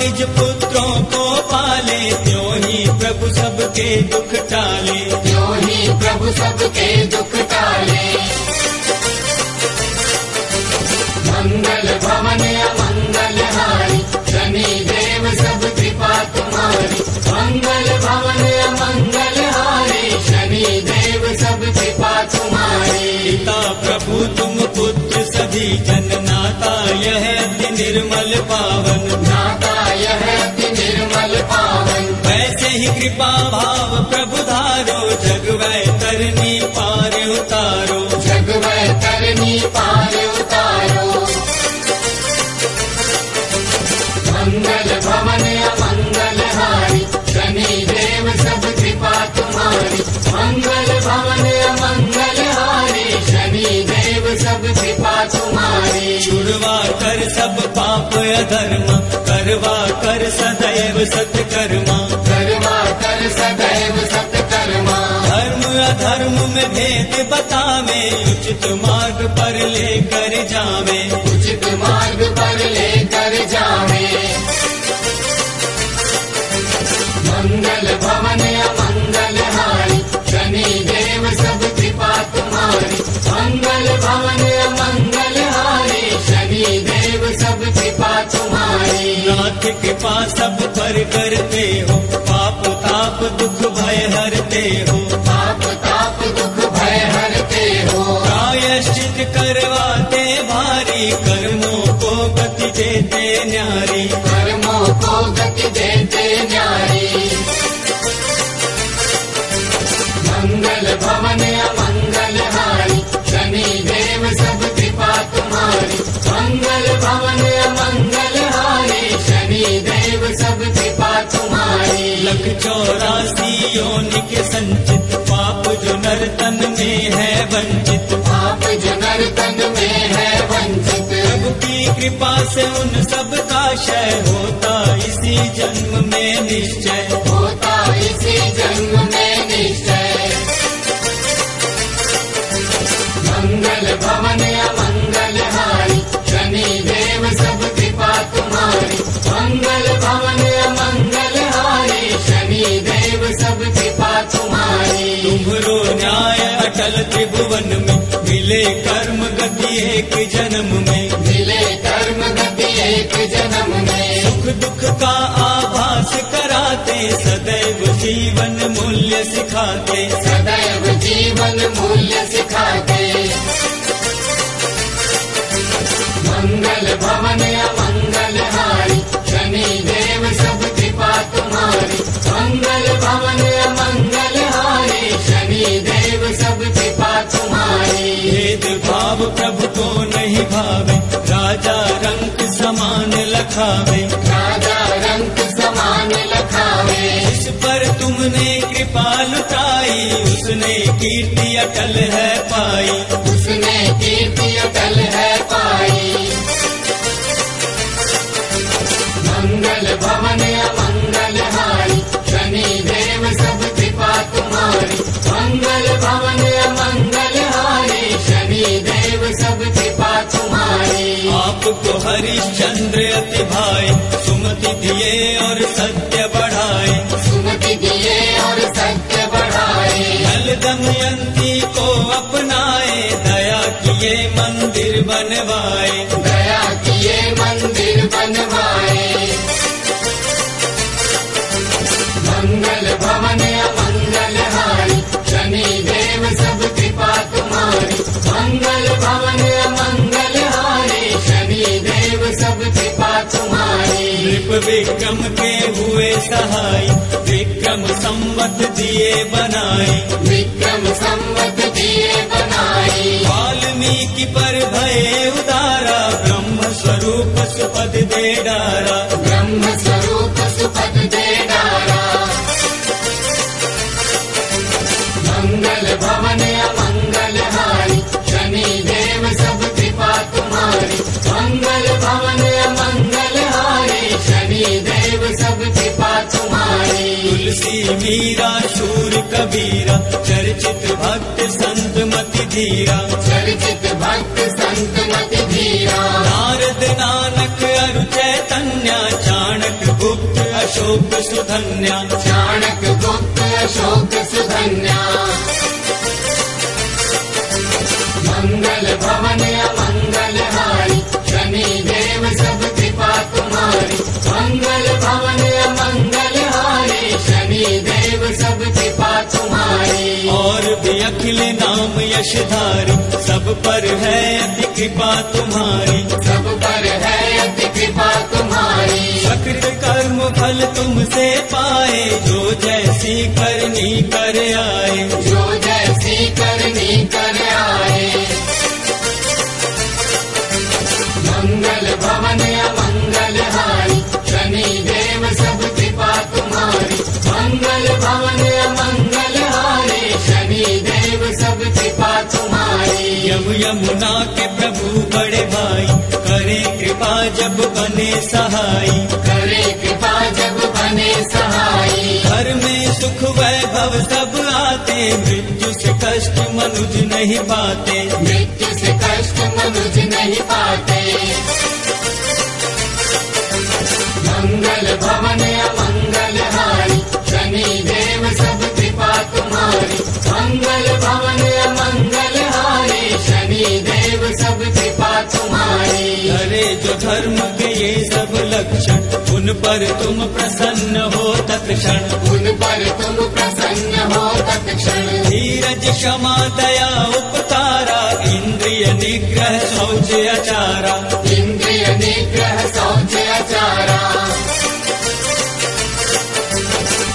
निज पुत्रों को पाले त्यों ही प्रभु सबके दुख टाले। क्यों ही प्रभु सबके दुख टाले। मंगल भवन अमंगल हारी शनि देव सब कृपा तुम्हारी। मंगल भवन अमंगल हारी शनि देव सब कृपा तुम्हारी। पिता प्रभु तुम पुत्र सभी पावन नाता यह निर्मल पावन। वैसे ही कृपा भाव प्रभु धारो जग वै तरनी पार उतारो। जग वै तरनी पार उतारो। मंगल भवन अमंगल हारी शनि देव सब कृपा तुम्हारी। मंगल भवन अमंगल हारी शनि देव सब कृपा तुम्हारी। छुड़वा कर सब पाप अधर्म करवा कर सदैव सत्कर्मा। करवा कर सदैव सत्कर्मा। धर्म अधर्म में भेद बतावे उचित मार्ग पर लेकर जावे। उचित मार्ग पर लेकर जावे। नाथ कृपा सब पर करते हो। पाप ताप दुख भय हरते हो। पाप ताप दुख भय हरते हो। प्रायश्चित करवाते भारी कर्मों चौरासी योनि के संचित। पाप जो नर्तन में है वंचित। पाप जो नर्तन में है वंचित। प्रभु की कृपा से उन सब का क्षय होता। इसी जन्म में निश्चय मिले कर्म गति एक जन्म में। मिले कर्म गति एक जन्म में। सुख दुख का आभास कराते सदैव जीवन मूल्य सिखाते। सदैव जीवन मूल्य सिखाते। मंगल भवन तुम्हारी भेद भाव प्रभु को नहीं भावे। राजा रंग समान लखावे। राजा रंग समान लखावे। इस पर तुमने कृपा लुटाई उसने कीर्ति अटल है पाई। उसने हरिश्चंद्र अति भाई सुमति दिए और सत्य बढ़ाए सुमति दिए और सत्य बढ़ाए जल दमयंती को अपनाए दया किए मंदिर बनवाए। विक्रम के हुए सहाय विक्रम संवत दिए बनाए। विक्रम संवत दिए बनाए। वाल्मीकि पर भय उदारा ब्रह्म स्वरूप सुपद दे डारा। ब्रह्म स्वरूप मीरा शूर कबीरा चर्चित भक्त संत मति धीरा। चर्चित भक्त संत मति धीरा। नारद नानक अरु चैतन्य चाणक गुप्त अशोक सुधन्या। चाणक गुप्त अशोक सुधन्या। भवन हारी शनि देव सब कृपा तुम्हारी। मंगल यशधारी सब पर है अति कृपा तुम्हारी। सब पर है अति कृपा तुम्हारी। सकृत कर्म फल तुमसे पाए जो जैसी करनी कर आए। जो जैसी करनी कर आए। यमुना के प्रभु बड़े भाई करे कृपा जब बने सहाई। करे कृपा जब बने सहाई। घर में सुख वैभव सब आते मृत्यु से कष्ट मनुज नहीं पाते। मृत्यु से कष्ट मनुज नहीं पाते। मंगल भवन धर्म के ये सब लक्षण। उन पर तुम प्रसन्न हो तत्क्षण। उन पर तुम प्रसन्न हो तत्क्षण। धीरज क्षमा दया उपकारा इंद्रिय निग्रह शौच अचारा। इंद्रिय निग्रह शौच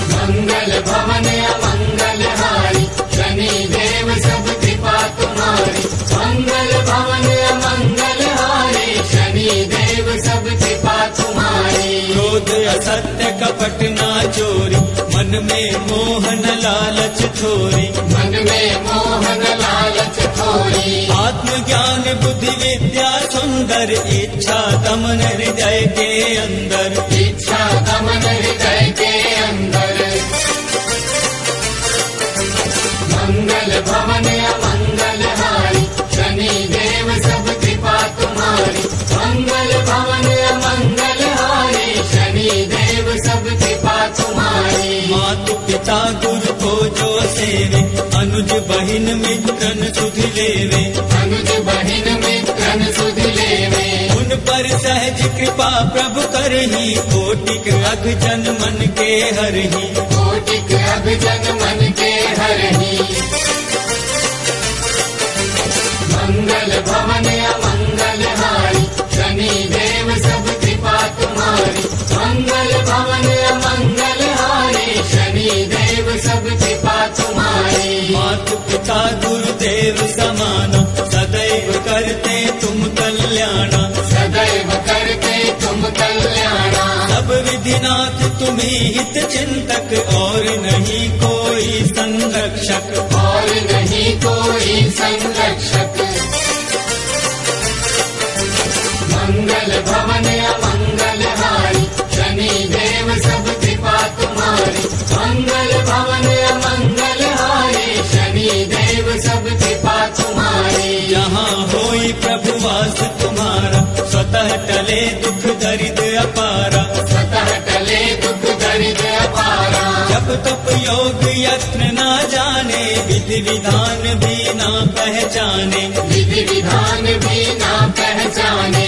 मंगल भवन असत्य कपट ना चोरी। मन में मोहन लालच थोरी। मन में मोहन लालच थोड़ी आत्मज्ञान बुद्धि विद्या सुंदर इच्छा दमन हृदय के अंदर। इच्छा दमन हृदय के अंदर। मंगल भवन मातु पिता गुरु को जो सेवे अनुज बहिन मित्रन सुध लेवे। अनुज बहिन मित्रन सुध लेवे। उन पर सहज कृपा प्रभु करही कोटिक अघ जन मन के हरही। कोटिक जन मन के हरही। मातु पिता गुरुदेव समान। सदैव करते तुम कल्याण। सदैव करते तुम कल्याणा। सब विधिनाथ तुम्ही हित चिंतक और नहीं कोई संरक्षक। और नहीं कोई संरक्षक। जब तप योग यत्न ना जाने विधि विधान भी ना पहचाने विधि विधान भी ना पहचाने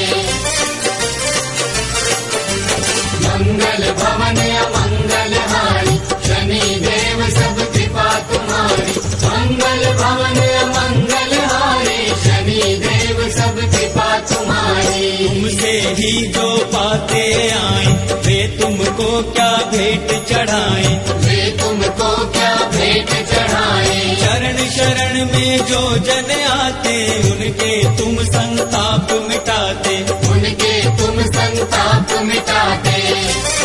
मंगल भवन अमंगल हारी शनि देव सब कृपा तुम्हारी मंगल भवन अमंगल हारी शनि देव सब कृपा तुम्हारी तुमसे ही जो पाते आए वे तुमको क्या भेंट चढ़ाए भेंट चढ़ाए। चरण शरण में जो जन आते उनके तुम संताप मिटाते। उनके तुम संताप मिटाते।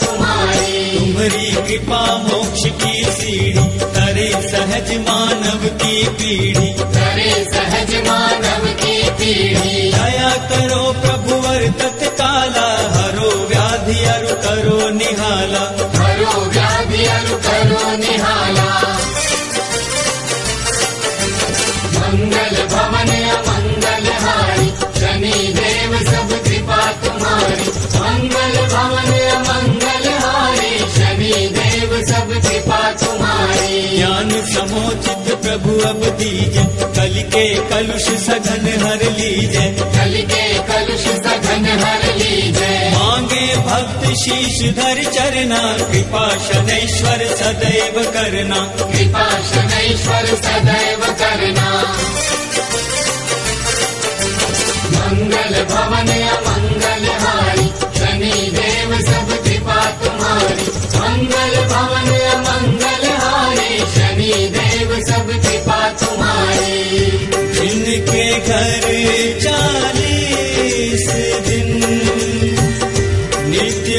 तुम्हारी। तुम्हारी कृपा मोक्ष की सीढ़ी करे सहज मानव की पीढ़ी। करे सहज मानव की पीढ़ी। दया करो प्रभुवर तत्काला हरो व्याधि अरु करो निहाला। करो व्याधि अरु करो निहाला ज्ञान समोचित प्रभु अब दीजे। कल के कलुष सघन हर लीजे। कल के कलुष सघन हर लीजय मांगे भक्त शीश धर चरना। कृपा शनैश्वर सदैव करना। कृपा शनैश्वर सदैव करना। मंगल भवन अमंगल हारी। शनि देव सब कृपा तुम्हारी। मंगल भवन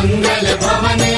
तुम्हारी मंगल